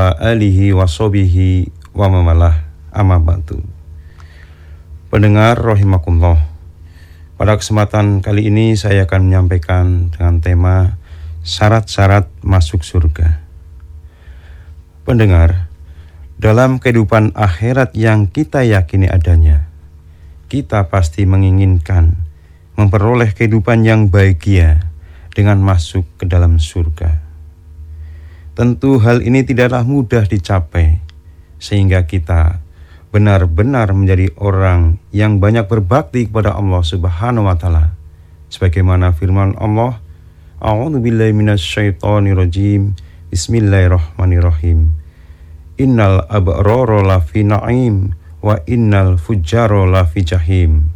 ala alihi wa sobihi wa mamalah amma. Pendengar rahimakumullah. Pada kesempatan kali ini saya akan menyampaikan dengan tema syarat-syarat masuk surga. Pendengar, dalam kehidupan akhirat yang kita yakini adanya, kita pasti menginginkan memperoleh kehidupan yang bahagia dengan masuk ke dalam surga. Tentu hal ini tidaklah mudah dicapai, sehingga kita benar-benar menjadi orang yang banyak berbakti kepada Allah Subhanahu wa taala. Sebagaimana firman Allah, Bismillahirrahmanirrahim. Innal abrara lafi na'im wa innal fujjara lafi jahim.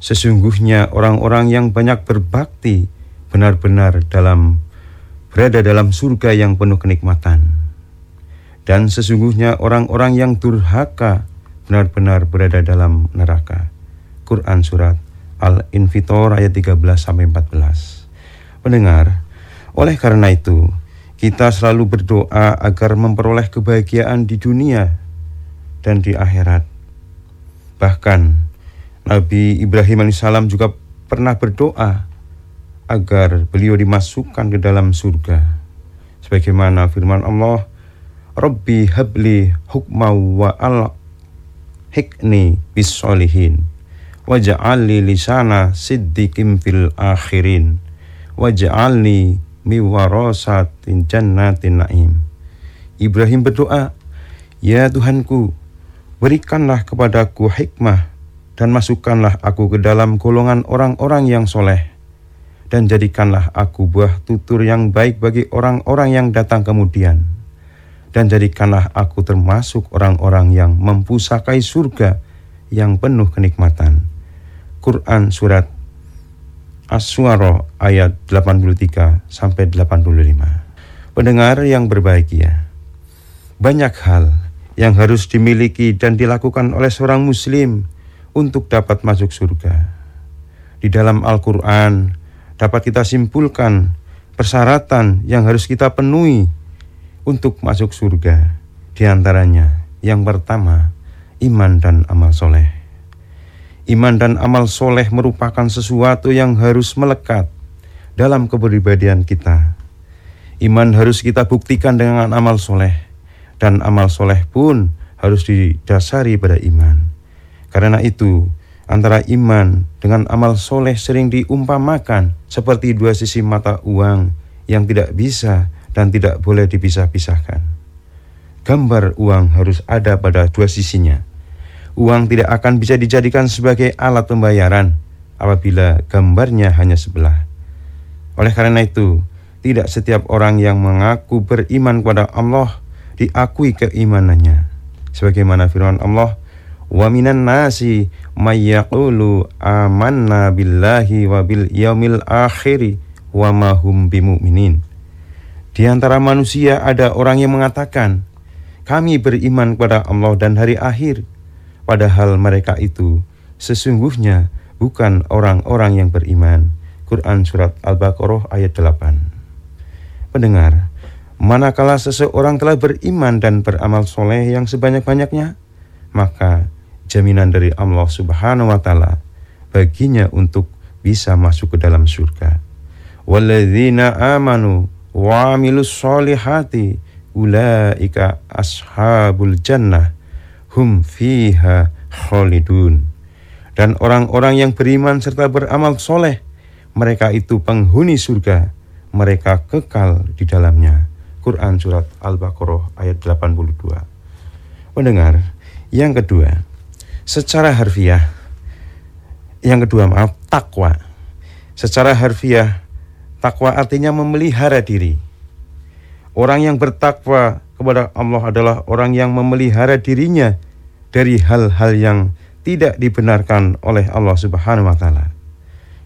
Sesungguhnya orang-orang yang banyak berbakti benar-benar dalam berada dalam surga yang penuh kenikmatan. Dan sesungguhnya orang-orang yang durhaka benar-benar berada dalam neraka. Quran Surat Al-Infitor ayat 13 sampai 14. Pendengar, oleh karena itu, kita selalu berdoa agar memperoleh kebahagiaan di dunia dan di akhirat. Bahkan Nabi Ibrahim alaihissalam juga pernah berdoa agar beliau dimasukkan ke dalam surga. Sebagaimana firman Allah, Rabbi habli hukma wa al hikni bis solihin waj'alni lisana siddiqim fil akhirin waj'alni miwarasatin jannatin naim Ibrahim berdoa Ya Tuhanku berikanlah kepadaku hikmah dan masukkanlah aku ke dalam golongan orang-orang yang soleh dan jadikanlah aku buah tutur yang baik bagi orang-orang yang datang kemudian. Dan jadikanlah aku termasuk orang-orang yang mempusakai surga yang penuh kenikmatan. Quran Surat As-Suara ayat 83 sampai 85. Pendengar yang berbahagia, banyak hal yang harus dimiliki dan dilakukan oleh seorang muslim untuk dapat masuk surga. Di dalam Al-Quran, dapat kita simpulkan persyaratan yang harus kita penuhi untuk masuk surga. Di antaranya, yang pertama, iman dan amal soleh. Iman dan amal soleh merupakan sesuatu yang harus melekat dalam kepribadian kita. Iman harus kita buktikan dengan amal soleh, dan amal soleh pun harus didasari pada iman. Karena itu, antara iman dengan amal soleh sering diumpamakan seperti dua sisi mata uang yang tidak bisa dan tidak boleh dipisah-pisahkan. Gambar uang harus ada pada dua sisinya. Uang tidak akan bisa dijadikan sebagai alat pembayaran apabila gambarnya hanya sebelah. Oleh karena itu, tidak setiap orang yang mengaku beriman kepada Allah diakui keimanannya. Sebagaimana firman Allah, Wa minan nasi mayyaqulu amanna billahi wa bil yaumil akhiri wa ma hum bimumin. Di antara manusia ada orang yang mengatakan, kami beriman kepada Allah dan hari akhir, padahal mereka itu sesungguhnya bukan orang-orang yang beriman. Quran Surat Al-Baqarah ayat 8 Pendengar, manakala seseorang telah beriman dan beramal soleh yang sebanyak-banyaknya, maka jaminan dari Allah Subhanahu wa taala baginya untuk bisa masuk ke dalam surga. Walladzina amanu wa amilus solihati ulaika ashabul jannah hum fiha khalidun. Dan orang-orang yang beriman serta beramal soleh, mereka itu penghuni surga, mereka kekal di dalamnya. Quran Surat Al-Baqarah ayat 82. Mendengar, yang kedua, secara harfiah. Yang kedua, maaf, takwa. Secara harfiah, takwa artinya memelihara diri. Orang yang bertakwa kepada Allah adalah orang yang memelihara dirinya dari hal-hal yang tidak dibenarkan oleh Allah Subhanahu wa taala.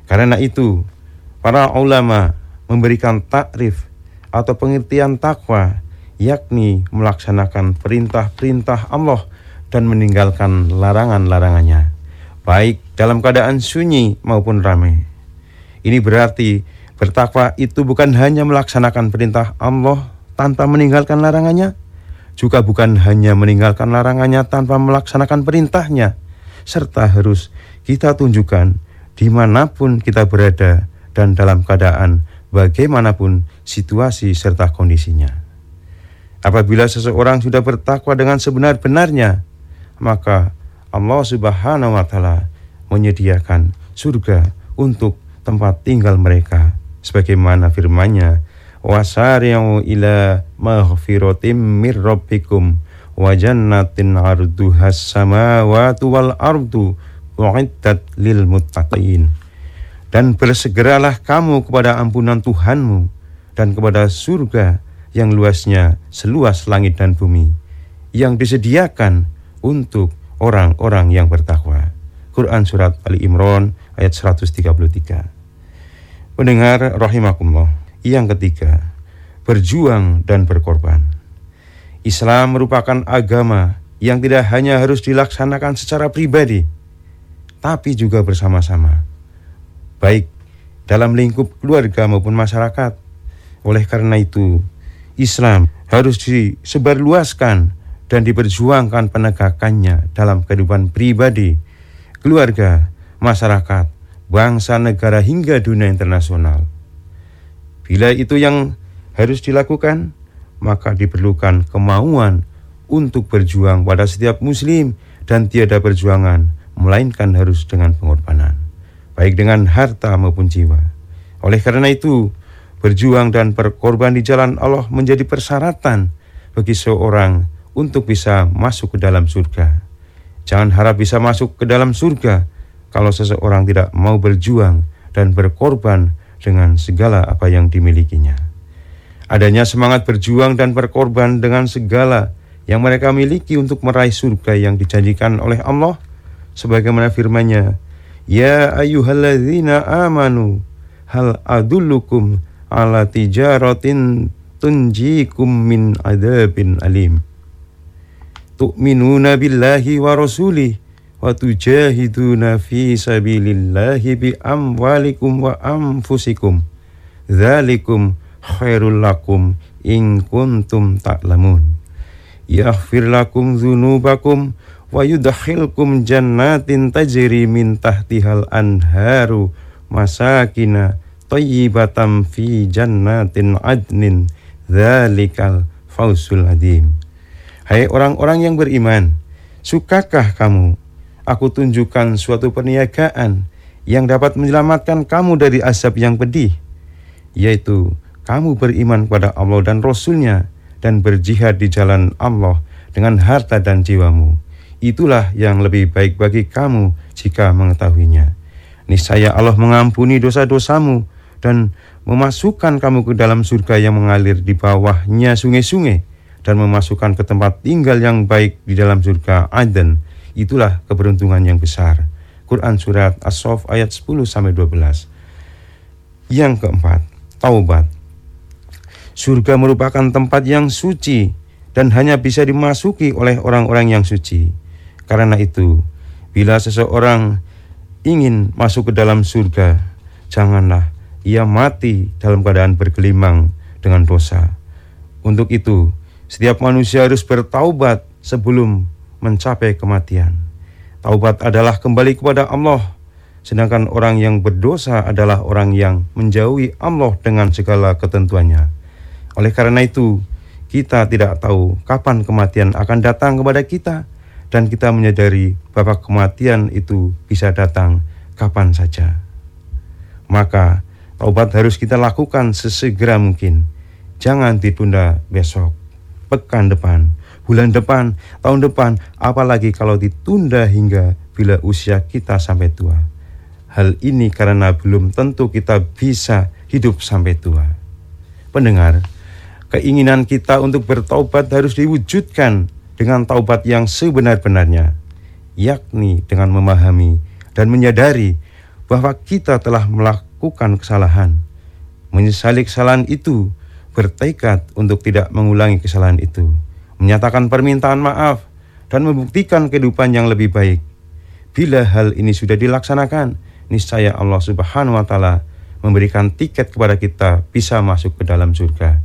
Karena itu, para ulama memberikan takrif atau pengertian takwa yakni melaksanakan perintah-perintah Allah dan meninggalkan larangan-larangannya, baik dalam keadaan sunyi maupun ramai. Ini berarti bertakwa itu bukan hanya melaksanakan perintah Allah tanpa meninggalkan larangannya, juga bukan hanya meninggalkan larangannya tanpa melaksanakan perintahnya, serta harus kita tunjukkan di mana pun kita berada dan dalam keadaan bagaimanapun situasi serta kondisinya. Apabila seseorang sudah bertakwa dengan sebenar-benarnya, maka Allah Subhanahu wa Ta'ala menyediakan surga untuk tempat tinggal mereka, sebagaimana firman-Nya wasari'u ila maghfiratim mir rabbikum wa jannatin arduhas samawati wal ardu wa'iddat lil muttaqin. Dan bersegeralah kamu kepada ampunan Tuhanmu dan kepada surga yang luasnya seluas langit dan bumi yang disediakan untuk orang-orang yang bertakwa. Quran Surat Ali Imran ayat 133 Pendengar rahimakumullah yang ketiga, berjuang dan berkorban. Islam merupakan agama yang tidak hanya harus dilaksanakan secara pribadi, tapi juga bersama-sama, baik dalam lingkup keluarga maupun masyarakat. Oleh karena itu, Islam harus disebarluaskan dan diperjuangkan penegakannya dalam kehidupan pribadi, keluarga, masyarakat, bangsa, negara, hingga dunia internasional. Bila itu yang harus dilakukan, maka diperlukan kemauan untuk berjuang pada setiap muslim dan tiada perjuangan melainkan harus dengan pengorbanan, baik dengan harta maupun jiwa. Oleh karena itu, berjuang dan berkorban di jalan Allah menjadi persyaratan bagi seorang untuk bisa masuk ke dalam surga. Jangan harap bisa masuk ke dalam surga kalau seseorang tidak mau berjuang dan berkorban dengan segala apa yang dimilikinya. Adanya semangat berjuang dan berkorban dengan segala yang mereka miliki untuk meraih surga yang dijanjikan oleh Allah sebagaimana firman-Nya Ya ayyuhalladzina amanu hal adullukum ala tijaratin tunjikum min adabin alim tu'minuna billahi wa rasulih wa tujahiduna fi sabilillahi bi amwalikum wa anfusikum. Dzalikum khairul lakum in kuntum ta'lamun. Yaghfir lakum dzunubakum wa yudkhilkum jannatin tajri min tahtihal anharu masakina thayyibatan fi jannatin adnin. Dzalikal fausul adim Hai orang-orang yang beriman sukakah kamu aku tunjukkan suatu perniagaan yang dapat menyelamatkan kamu dari asap yang pedih, yaitu kamu beriman kepada Allah dan Rasulnya dan berjihad di jalan Allah dengan harta dan jiwamu. Itulah yang lebih baik bagi kamu jika mengetahuinya. Niscaya Allah mengampuni dosa-dosamu dan memasukkan kamu ke dalam surga yang mengalir di bawahnya sungai-sungai dan memasukkan ke tempat tinggal yang baik di dalam surga Aden Itulah keberuntungan yang besar. Quran Surat As-Sof ayat 10 sampai 12. Yang keempat, taubat. Surga merupakan tempat yang suci dan hanya bisa dimasuki oleh orang-orang yang suci. Karena itu, bila seseorang ingin masuk ke dalam surga, janganlah ia mati dalam keadaan bergelimang dengan dosa. Untuk itu, setiap manusia harus bertaubat sebelum mencapai kematian. Taubat adalah kembali kepada Allah, sedangkan orang yang berdosa adalah orang yang menjauhi Allah dengan segala ketentuannya. Oleh karena itu, kita tidak tahu kapan kematian akan datang kepada kita, dan kita menyadari bahwa kematian itu bisa datang kapan saja. Maka, taubat harus kita lakukan sesegera mungkin. Jangan ditunda besok, pekan depan, bulan depan, tahun depan, apalagi kalau ditunda hingga bila usia kita sampai tua. Hal ini karena belum tentu kita bisa hidup sampai tua. Pendengar, keinginan kita untuk bertaubat harus diwujudkan dengan taubat yang sebenar-benarnya, yakni dengan memahami dan menyadari bahwa kita telah melakukan kesalahan. Menyesali kesalahan itu, bertekad untuk tidak mengulangi kesalahan itu menyatakan permintaan maaf, dan membuktikan kehidupan yang lebih baik. Bila hal ini sudah dilaksanakan, niscaya Allah Subhanahu wa taala memberikan tiket kepada kita bisa masuk ke dalam surga.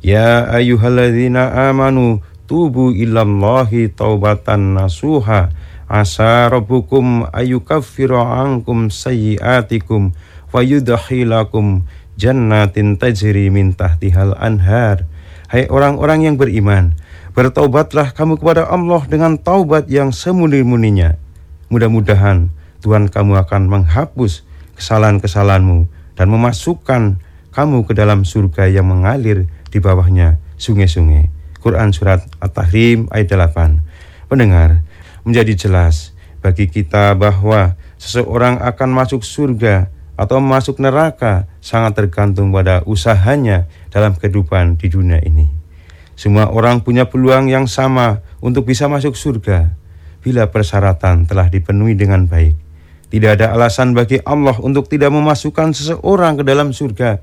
Ya ayyuhalladzina amanu tubu ilallahi taubatan nasuha asa rabbukum ayukaffiru ankum sayyiatikum wa yudkhilakum jannatin tajri min tahtihal anhar hai orang-orang yang beriman bertaubatlah kamu kepada Allah dengan taubat yang semuni-muninya mudah-mudahan Tuhan kamu akan menghapus kesalahan-kesalahanmu dan memasukkan kamu ke dalam surga yang mengalir di bawahnya sungai-sungai. Quran Surat At-Tahrim ayat 8. Pendengar, menjadi jelas bagi kita bahwa seseorang akan masuk surga atau masuk neraka sangat tergantung pada usahanya dalam kehidupan di dunia ini. Semua orang punya peluang yang sama untuk bisa masuk surga bila persyaratan telah dipenuhi dengan baik. Tidak ada alasan bagi Allah untuk tidak memasukkan seseorang ke dalam surga.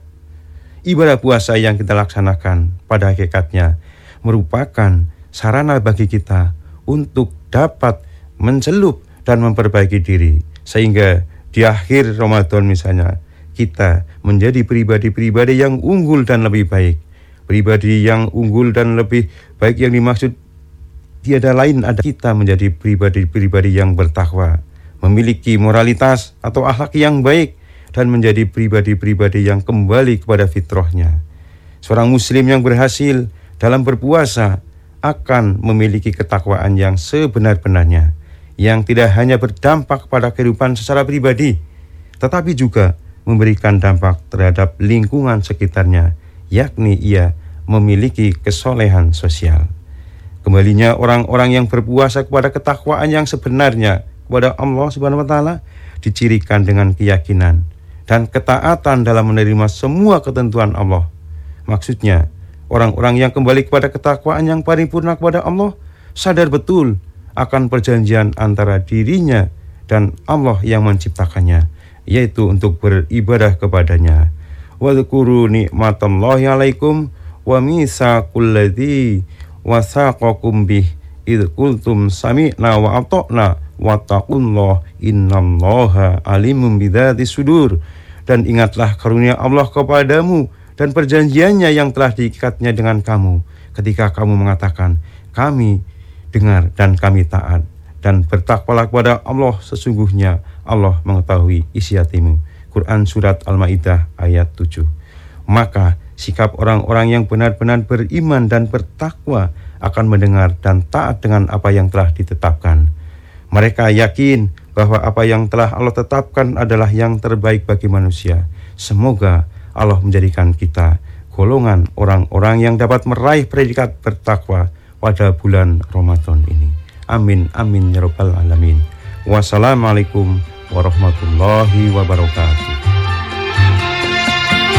Ibadah puasa yang kita laksanakan pada hakikatnya merupakan sarana bagi kita untuk dapat mencelup dan memperbaiki diri. Sehingga di akhir Ramadan misalnya, kita menjadi pribadi-pribadi yang unggul dan lebih baik. Pribadi yang unggul dan lebih baik yang dimaksud tiada lain ada kita menjadi pribadi-pribadi yang bertakwa memiliki moralitas atau akhlak yang baik dan menjadi pribadi-pribadi yang kembali kepada fitrahnya. Seorang muslim yang berhasil dalam berpuasa akan memiliki ketakwaan yang sebenar-benarnya yang tidak hanya berdampak pada kehidupan secara pribadi tetapi juga memberikan dampak terhadap lingkungan sekitarnya yakni ia memiliki kesolehan sosial. Kembalinya orang-orang yang berpuasa kepada ketakwaan yang sebenarnya kepada Allah Subhanahu wa taala dicirikan dengan keyakinan dan ketaatan dalam menerima semua ketentuan Allah. Maksudnya, orang-orang yang kembali kepada ketakwaan yang paripurna kepada Allah sadar betul akan perjanjian antara dirinya dan Allah yang menciptakannya, yaitu untuk beribadah kepadanya. Wadhkuru nikmatallahi alaikum wa misaqul ladzi wasaqakum bih id qultum sami'na wa ata'na wattaqullah innallaha alimum bidzati sudur dan ingatlah karunia Allah kepadamu dan perjanjiannya yang telah diikatnya dengan kamu ketika kamu mengatakan kami dengar dan kami taat dan bertakwalah kepada Allah. Sesungguhnya Allah mengetahui isi hatimu. Quran Surat Al-Ma'idah ayat 7 maka sikap orang-orang yang benar-benar beriman dan bertakwa akan mendengar dan taat dengan apa yang telah ditetapkan. Mereka yakin bahwa apa yang telah Allah tetapkan adalah yang terbaik bagi manusia. Semoga Allah menjadikan kita golongan orang-orang yang dapat meraih predikat bertakwa pada bulan Ramadan ini. Amin, amin, ya rabbal alamin. Wassalamualaikum warahmatullahi wabarakatuh.